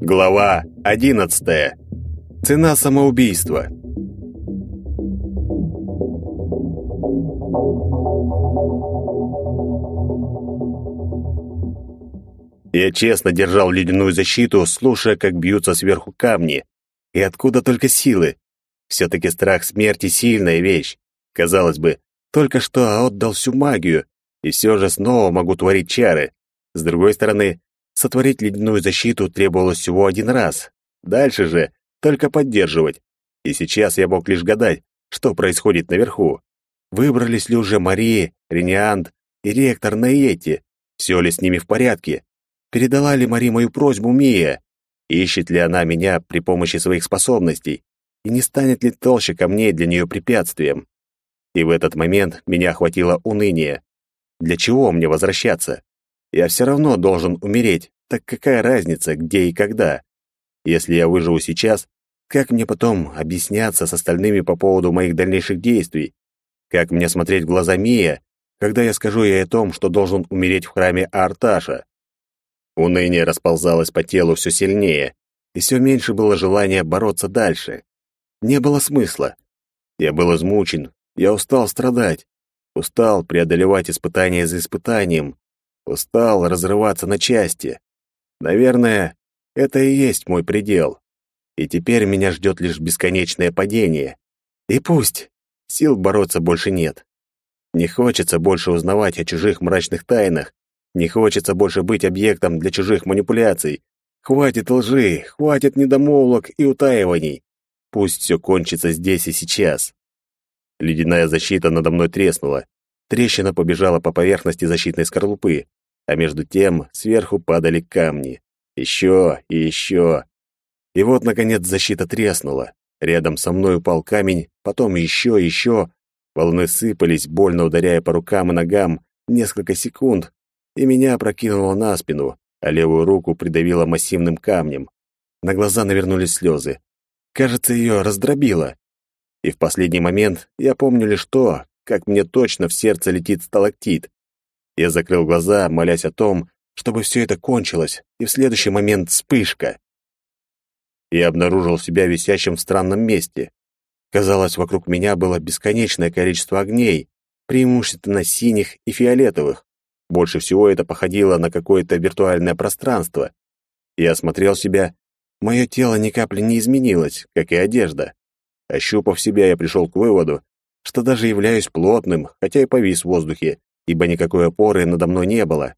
Глава 11. Цена самоубийства. Я честно держал ледяную защиту, слушая, как бьются сверху камни. И откуда только силы? Все-таки страх смерти — сильная вещь. Казалось бы, только что отдал всю магию, и все же снова могу творить чары. С другой стороны, сотворить ледяную защиту требовалось всего один раз. Дальше же только поддерживать. И сейчас я мог лишь гадать, что происходит наверху. Выбрались ли уже Мария, Рениант и ректор Наэти? Все ли с ними в порядке? Передала ли Мари мою просьбу Мия? Ищет ли она меня при помощи своих способностей? И не станет ли толще камней для нее препятствием? И в этот момент меня охватило уныние. Для чего мне возвращаться? Я все равно должен умереть, так какая разница, где и когда? Если я выживу сейчас, как мне потом объясняться с остальными по поводу моих дальнейших действий? Как мне смотреть в глаза Мия, когда я скажу ей о том, что должен умереть в храме Арташа? Уныние расползалось по телу все сильнее, и все меньше было желания бороться дальше. Не было смысла. Я был измучен, я устал страдать, устал преодолевать испытания за испытанием, устал разрываться на части. Наверное, это и есть мой предел. И теперь меня ждет лишь бесконечное падение. И пусть, сил бороться больше нет. Не хочется больше узнавать о чужих мрачных тайнах, не хочется больше быть объектом для чужих манипуляций. Хватит лжи, хватит недомолвок и утаиваний. Пусть все кончится здесь и сейчас. Ледяная защита надо мной треснула. Трещина побежала по поверхности защитной скорлупы, а между тем сверху падали камни. Еще и еще. И вот, наконец, защита треснула. Рядом со мной упал камень, потом еще и еще. Волны сыпались, больно ударяя по рукам и ногам, несколько секунд, и меня опрокинуло на спину, а левую руку придавило массивным камнем. На глаза навернулись слезы. Кажется, ее раздробило. И в последний момент я помню лишь то, как мне точно в сердце летит сталактит. Я закрыл глаза, молясь о том, чтобы все это кончилось, и в следующий момент вспышка. Я обнаружил себя висящим в странном месте. Казалось, вокруг меня было бесконечное количество огней, преимущественно синих и фиолетовых. Больше всего это походило на какое-то виртуальное пространство. Я осмотрел себя. Мое тело ни капли не изменилось, как и одежда. Ощупав себя, я пришел к выводу, что даже являюсь плотным, хотя и повис в воздухе, ибо никакой опоры надо мной не было.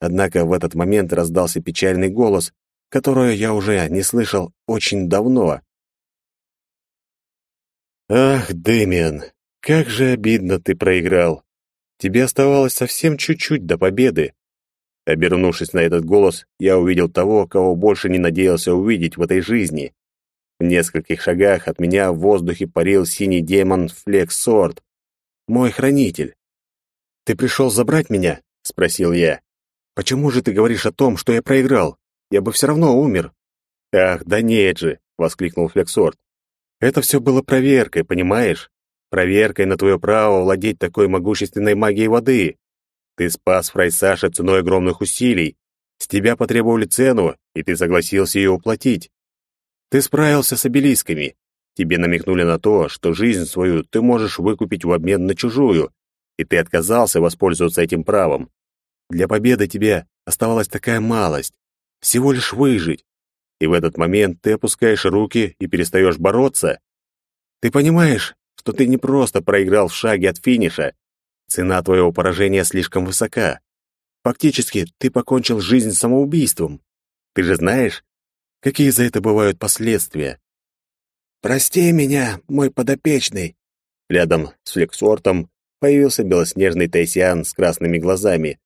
Однако в этот момент раздался печальный голос, который я уже не слышал очень давно. «Ах, Дэмиан, как же обидно ты проиграл!» Тебе оставалось совсем чуть-чуть до победы. Обернувшись на этот голос, я увидел того, кого больше не надеялся увидеть в этой жизни. В нескольких шагах от меня в воздухе парил синий демон Флексорд, мой хранитель. «Ты пришел забрать меня?» — спросил я. «Почему же ты говоришь о том, что я проиграл? Я бы все равно умер». «Ах, да нет же!» — воскликнул Флексорд. «Это все было проверкой, понимаешь? проверкой на твое право владеть такой могущественной магией воды. Ты спас Фрайсаша ценой огромных усилий. С тебя потребовали цену, и ты согласился ее уплатить. Ты справился с обелисками. Тебе намекнули на то, что жизнь свою ты можешь выкупить в обмен на чужую, и ты отказался воспользоваться этим правом. Для победы тебе оставалась такая малость — всего лишь выжить. И в этот момент ты опускаешь руки и перестаешь бороться. Ты понимаешь, что ты не просто проиграл в шаге от финиша. Цена твоего поражения слишком высока. Фактически, ты покончил жизнь самоубийством. Ты же знаешь, какие за это бывают последствия. «Прости меня, мой подопечный!» Рядом с Флексортом появился белоснежный Тайсиан с красными глазами.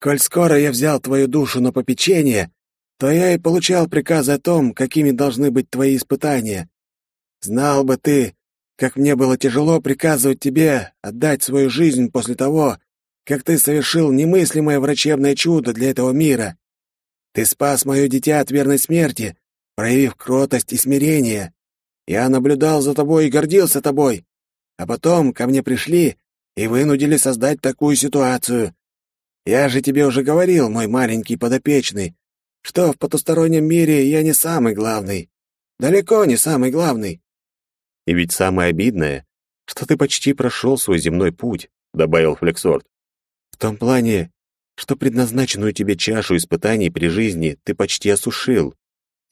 «Коль скоро я взял твою душу на попечение, то я и получал приказы о том, какими должны быть твои испытания. Знал бы ты, как мне было тяжело приказывать тебе отдать свою жизнь после того, как ты совершил немыслимое врачебное чудо для этого мира. Ты спас мое дитя от верной смерти, проявив кротость и смирение. Я наблюдал за тобой и гордился тобой. а потом ко мне пришли и вынудили создать такую ситуацию. Я же тебе уже говорил, мой маленький подопечный, что в потустороннем мире я не самый главный. Далеко не самый главный. И ведь самое обидное, что ты почти прошел свой земной путь, добавил Флексорт. В том плане, что предназначенную тебе чашу испытаний при жизни ты почти осушил.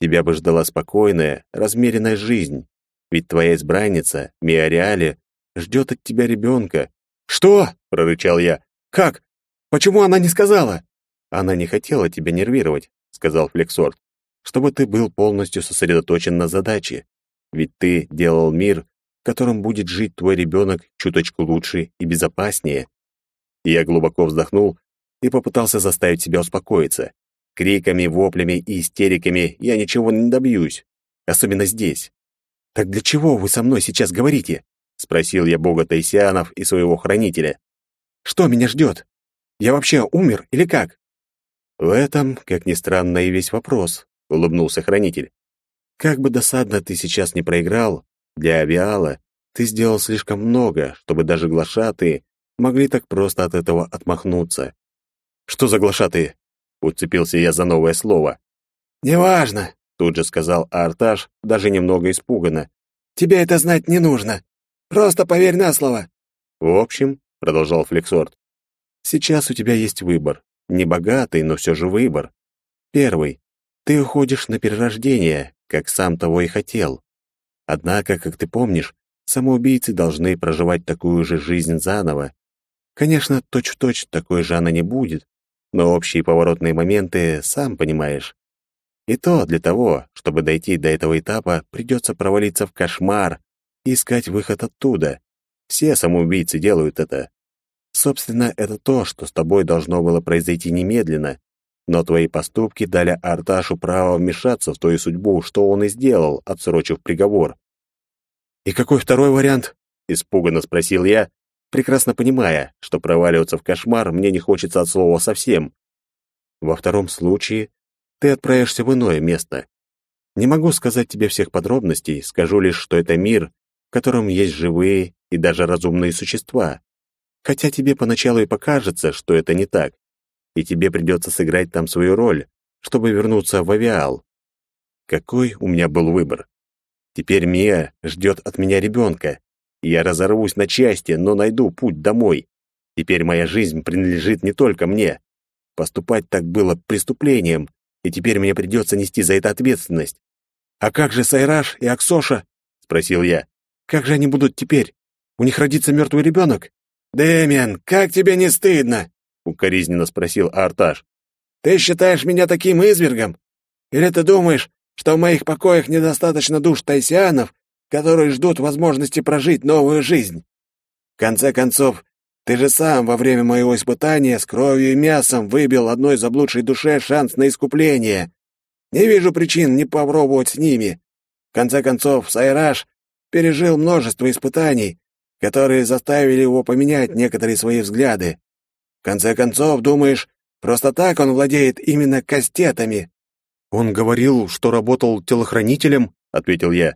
Тебя бы ждала спокойная, размеренная жизнь. Ведь твоя избранница, Миариале, ждет от тебя ребенка. «Что?» — прорычал я. «Как? Почему она не сказала?» «Она не хотела тебя нервировать», — сказал Флексорт, «чтобы ты был полностью сосредоточен на задаче. Ведь ты делал мир, в котором будет жить твой ребенок чуточку лучше и безопаснее». Я глубоко вздохнул и попытался заставить себя успокоиться. Криками, воплями и истериками я ничего не добьюсь, особенно здесь. «Так для чего вы со мной сейчас говорите?» — спросил я бога Таисианов и своего хранителя. «Что меня ждет? Я вообще умер или как?» «В этом, как ни странно, и весь вопрос», — улыбнулся хранитель. «Как бы досадно ты сейчас не проиграл, для авиала ты сделал слишком много, чтобы даже глашатые могли так просто от этого отмахнуться. «Что за глашатые?» — уцепился я за новое слово. «Неважно», — тут же сказал Арташ, даже немного испуганно. «Тебе это знать не нужно. Просто поверь на слово». «В общем», — продолжал Флексорт, «сейчас у тебя есть выбор. Не богатый, но все же выбор. Первый. Ты уходишь на перерождение, как сам того и хотел. Однако, как ты помнишь, самоубийцы должны проживать такую же жизнь заново. Конечно, точь-в-точь -точь такой же она не будет, но общие поворотные моменты, сам понимаешь. И то для того, чтобы дойти до этого этапа, придется провалиться в кошмар и искать выход оттуда. Все самоубийцы делают это. Собственно, это то, что с тобой должно было произойти немедленно, но твои поступки дали Арташу право вмешаться в твою судьбу, что он и сделал, отсрочив приговор. «И какой второй вариант?» — испуганно спросил я, прекрасно понимая, что проваливаться в кошмар мне не хочется от слова совсем. Во втором случае ты отправишься в иное место. Не могу сказать тебе всех подробностей, скажу лишь, что это мир, в котором есть живые и даже разумные существа. Хотя тебе поначалу и покажется, что это не так, и тебе придется сыграть там свою роль, чтобы вернуться в авиал. Какой у меня был выбор? Теперь Мия ждет от меня ребенка, я разорвусь на части, но найду путь домой. Теперь моя жизнь принадлежит не только мне. Поступать так было преступлением, и теперь мне придется нести за это ответственность. «А как же Сайраж и Аксоша?» — спросил я. «Как же они будут теперь? У них родится мертвый ребенок?» «Дэмиан, как тебе не стыдно?» — укоризненно спросил Арташ. «Ты считаешь меня таким извергом? Или ты думаешь, что в моих покоях недостаточно душ тайсианов, которые ждут возможности прожить новую жизнь. В конце концов, ты же сам во время моего испытания с кровью и мясом выбил одной заблудшей душе шанс на искупление. Не вижу причин не попробовать с ними. В конце концов, Сайраж пережил множество испытаний, которые заставили его поменять некоторые свои взгляды. В конце концов, думаешь, просто так он владеет именно кастетами? Он говорил, что работал телохранителем, ответил я.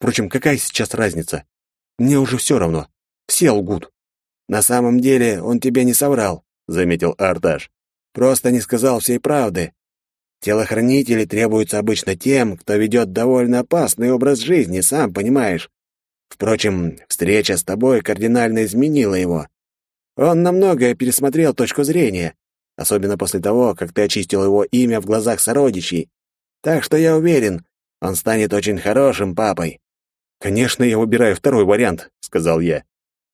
Впрочем, какая сейчас разница? Мне уже все равно. Все лгут. На самом деле он тебе не соврал, заметил Арташ. Просто не сказал всей правды. Телохранители требуются обычно тем, кто ведет довольно опасный образ жизни, сам понимаешь. Впрочем, встреча с тобой кардинально изменила его. Он на многое пересмотрел точку зрения, особенно после того, как ты очистил его имя в глазах сородичей. Так что я уверен, он станет очень хорошим папой. «Конечно, я выбираю второй вариант», — сказал я.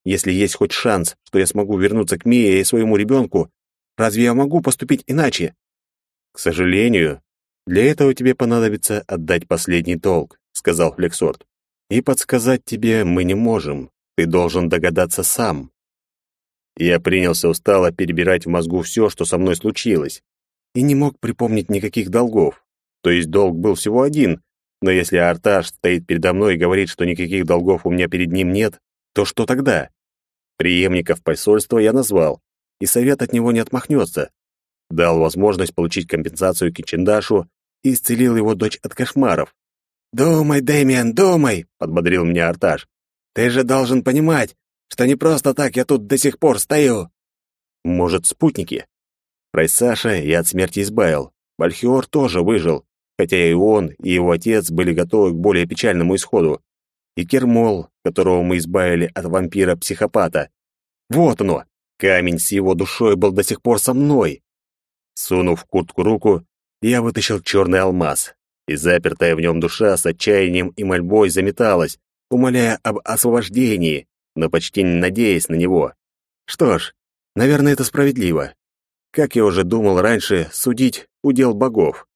«Если есть хоть шанс, что я смогу вернуться к Мие и своему ребенку, разве я могу поступить иначе?» «К сожалению, для этого тебе понадобится отдать последний долг», — сказал Флексорт. «И подсказать тебе мы не можем. Ты должен догадаться сам». Я принялся устало перебирать в мозгу все, что со мной случилось, и не мог припомнить никаких долгов. То есть долг был всего один, но если Арташ стоит передо мной и говорит, что никаких долгов у меня перед ним нет, то что тогда? Приемников посольства я назвал, и совет от него не отмахнется. Дал возможность получить компенсацию Кичендашу и исцелил его дочь от кошмаров. «Думай, Дэмиан, думай!» — подбодрил меня Арташ. Ты же должен понимать, что не просто так я тут до сих пор стою. Может, спутники? Саша я от смерти избавил. Бальхиор тоже выжил, хотя и он, и его отец были готовы к более печальному исходу. И Кермол, которого мы избавили от вампира-психопата. Вот оно! Камень с его душой был до сих пор со мной. Сунув куртку руку, я вытащил черный алмаз, и запертая в нем душа с отчаянием и мольбой заметалась, умоляя об освобождении, но почти не надеясь на него. Что ж, наверное, это справедливо. Как я уже думал раньше, судить — удел богов.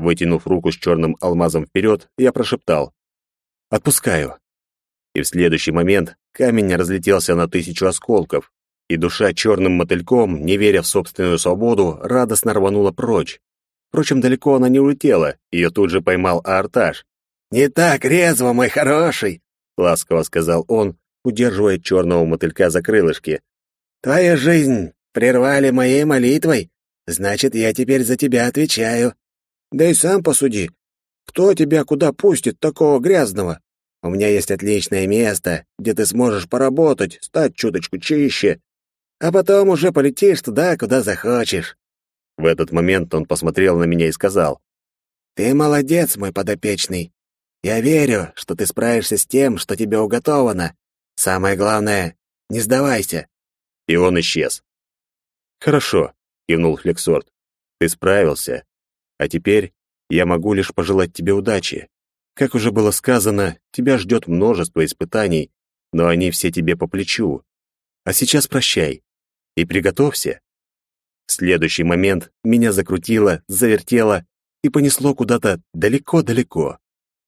Вытянув руку с черным алмазом вперед, я прошептал. «Отпускаю». И в следующий момент камень разлетелся на тысячу осколков, и душа черным мотыльком, не веря в собственную свободу, радостно рванула прочь. Впрочем, далеко она не улетела, ее тут же поймал Арташ. «Не так резво, мой хороший!» — ласково сказал он, удерживая черного мотылька за крылышки. «Твою жизнь прервали моей молитвой, значит, я теперь за тебя отвечаю. Да и сам посуди, кто тебя куда пустит такого грязного? У меня есть отличное место, где ты сможешь поработать, стать чуточку чище, а потом уже полетишь туда, куда захочешь». В этот момент он посмотрел на меня и сказал, «Ты молодец, мой подопечный. Я верю, что ты справишься с тем, что тебе уготовано. Самое главное, не сдавайся». И он исчез. «Хорошо», — кивнул Флексорт. «Ты справился. А теперь я могу лишь пожелать тебе удачи. Как уже было сказано, тебя ждет множество испытаний, но они все тебе по плечу. А сейчас прощай и приготовься. В следующий момент меня закрутило, завертело и понесло куда-то далеко-далеко.